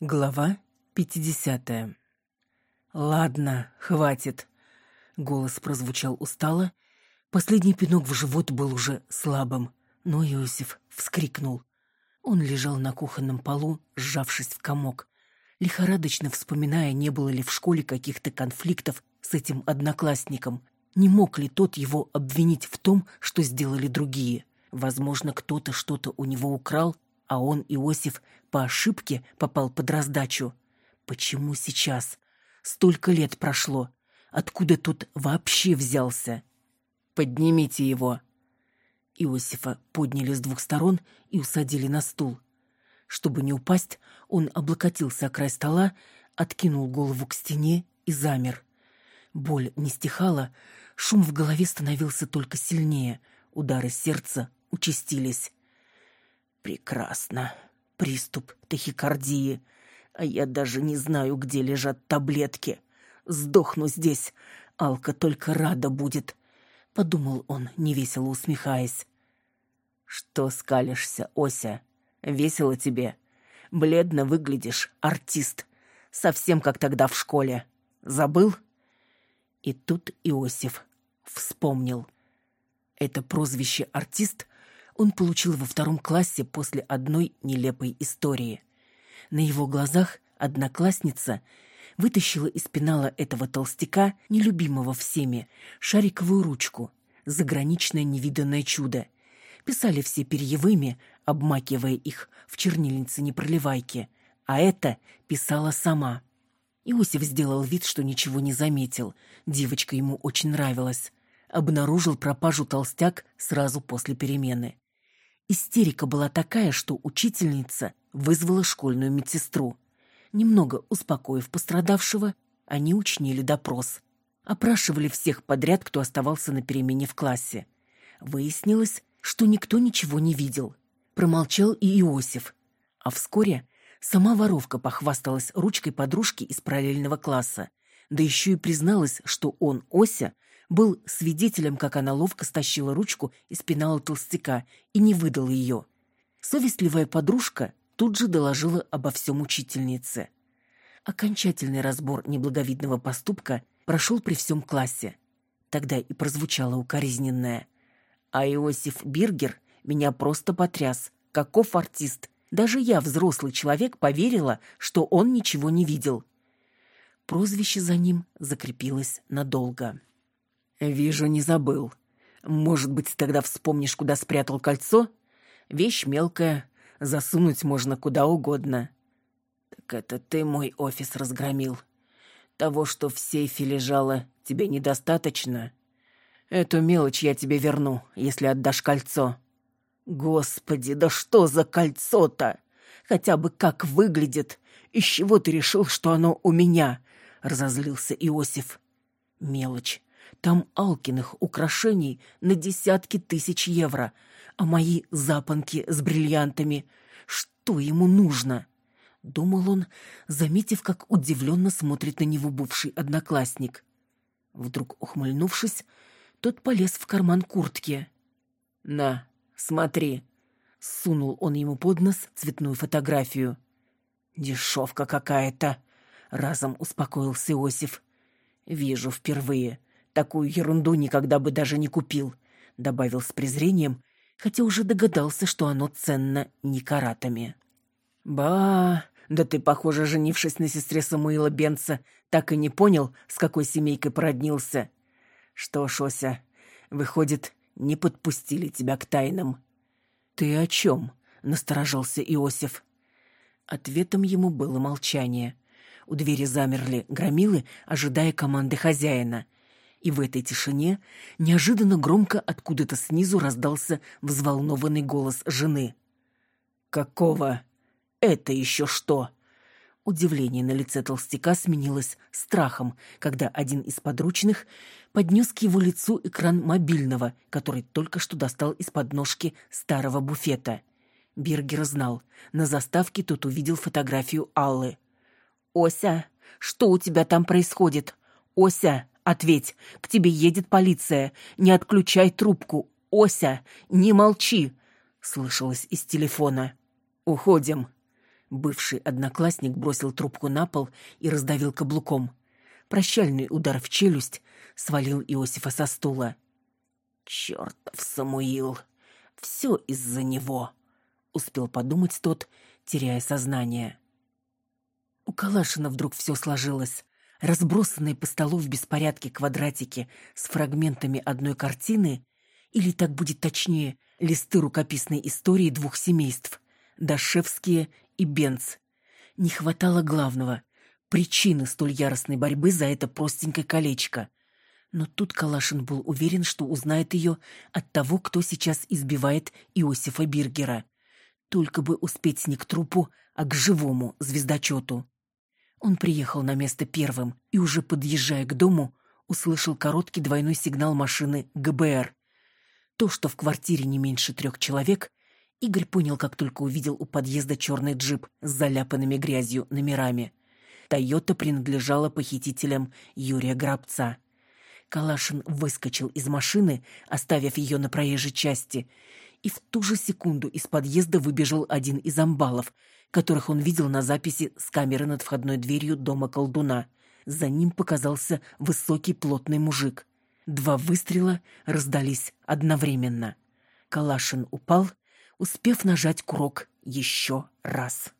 Глава 50. Ладно, хватит. Голос прозвучал устало. Последний пинок в живот был уже слабым, но Иосиф вскрикнул. Он лежал на кухонном полу, сжавшись в комок, лихорадочно вспоминая, не было ли в школе каких-то конфликтов с этим одноклассником. Не мог ли тот его обвинить в том, что сделали другие? Возможно, кто-то что-то у него украл, а он, Иосиф, по ошибке попал под раздачу. Почему сейчас? Столько лет прошло. Откуда тут вообще взялся? Поднимите его. Иосифа подняли с двух сторон и усадили на стул. Чтобы не упасть, он облокотился о край стола, откинул голову к стене и замер. Боль не стихала, шум в голове становился только сильнее, удары сердца участились. Прекрасно. Приступ тахикардии. А я даже не знаю, где лежат таблетки. Сдохну здесь. Алка только рада будет. Подумал он, невесело усмехаясь. Что скалишься, Ося? Весело тебе? Бледно выглядишь, артист. Совсем как тогда в школе. Забыл? И тут Иосиф вспомнил. Это прозвище «артист» он получил во втором классе после одной нелепой истории. На его глазах одноклассница вытащила из пенала этого толстяка, нелюбимого всеми, шариковую ручку, заграничное невиданное чудо. Писали все перьевыми, обмакивая их в чернильнице-непроливайки, а это писала сама. Иосиф сделал вид, что ничего не заметил. Девочка ему очень нравилась. Обнаружил пропажу толстяк сразу после перемены. Истерика была такая, что учительница вызвала школьную медсестру. Немного успокоив пострадавшего, они учинили допрос. Опрашивали всех подряд, кто оставался на перемене в классе. Выяснилось, что никто ничего не видел. Промолчал и Иосиф. А вскоре сама воровка похвасталась ручкой подружки из параллельного класса. Да еще и призналась, что он, Ося, был свидетелем, как она ловко стащила ручку из пенала толстяка и не выдала ее. Совестливая подружка тут же доложила обо всем учительнице. Окончательный разбор неблаговидного поступка прошел при всем классе. Тогда и прозвучало укоризненное. А Иосиф Биргер меня просто потряс. Каков артист! Даже я, взрослый человек, поверила, что он ничего не видел. Прозвище за ним закрепилось надолго. «Вижу, не забыл. Может быть, тогда вспомнишь, куда спрятал кольцо? Вещь мелкая, засунуть можно куда угодно». «Так это ты мой офис разгромил. Того, что в сейфе лежало, тебе недостаточно? Эту мелочь я тебе верну, если отдашь кольцо». «Господи, да что за кольцо-то? Хотя бы как выглядит? Из чего ты решил, что оно у меня?» — разозлился Иосиф. «Мелочь. Там Алкиных украшений на десятки тысяч евро, а мои запонки с бриллиантами. Что ему нужно? Думал он, заметив, как удивленно смотрит на него бывший одноклассник. Вдруг ухмыльнувшись, тот полез в карман куртки. «На, смотри!» Сунул он ему под нос цветную фотографию. «Дешевка какая-то!» — разом успокоился Иосиф. «Вижу впервые. Такую ерунду никогда бы даже не купил», — добавил с презрением, хотя уже догадался, что оно ценно не каратами. «Ба, да ты, похоже, женившись на сестре Самуила Бенца, так и не понял, с какой семейкой породнился. Что ж, Ося, выходит, не подпустили тебя к тайнам». «Ты о чем?» — насторожился Иосиф. Ответом ему было молчание. У двери замерли громилы, ожидая команды хозяина — и в этой тишине неожиданно громко откуда-то снизу раздался взволнованный голос жены. «Какого? Это еще что?» Удивление на лице толстяка сменилось страхом, когда один из подручных поднес к его лицу экран мобильного, который только что достал из подножки старого буфета. Биргер знал. На заставке тот увидел фотографию Аллы. «Ося, что у тебя там происходит? Ося, Ответь, к тебе едет полиция. Не отключай трубку. Ося, не молчи!» Слышалось из телефона. «Уходим». Бывший одноклассник бросил трубку на пол и раздавил каблуком. Прощальный удар в челюсть свалил Иосифа со стула. «Чертов Самуил! Все из-за него!» — успел подумать тот, теряя сознание. У Калашина вдруг все сложилось. Разбросанные по столу в беспорядке квадратики с фрагментами одной картины, или так будет точнее, листы рукописной истории двух семейств — Дашевские и Бенц. Не хватало главного — причины столь яростной борьбы за это простенькое колечко. Но тут Калашин был уверен, что узнает ее от того, кто сейчас избивает Иосифа Биргера. Только бы успеть не к трупу, а к живому звездочету. Он приехал на место первым и, уже подъезжая к дому, услышал короткий двойной сигнал машины ГБР. То, что в квартире не меньше трех человек, Игорь понял, как только увидел у подъезда черный джип с заляпанными грязью номерами. «Тойота» принадлежала похитителям Юрия Грабца. Калашин выскочил из машины, оставив ее на проезжей части, и в ту же секунду из подъезда выбежал один из амбалов, которых он видел на записи с камеры над входной дверью дома колдуна. За ним показался высокий плотный мужик. Два выстрела раздались одновременно. Калашин упал, успев нажать курок еще раз.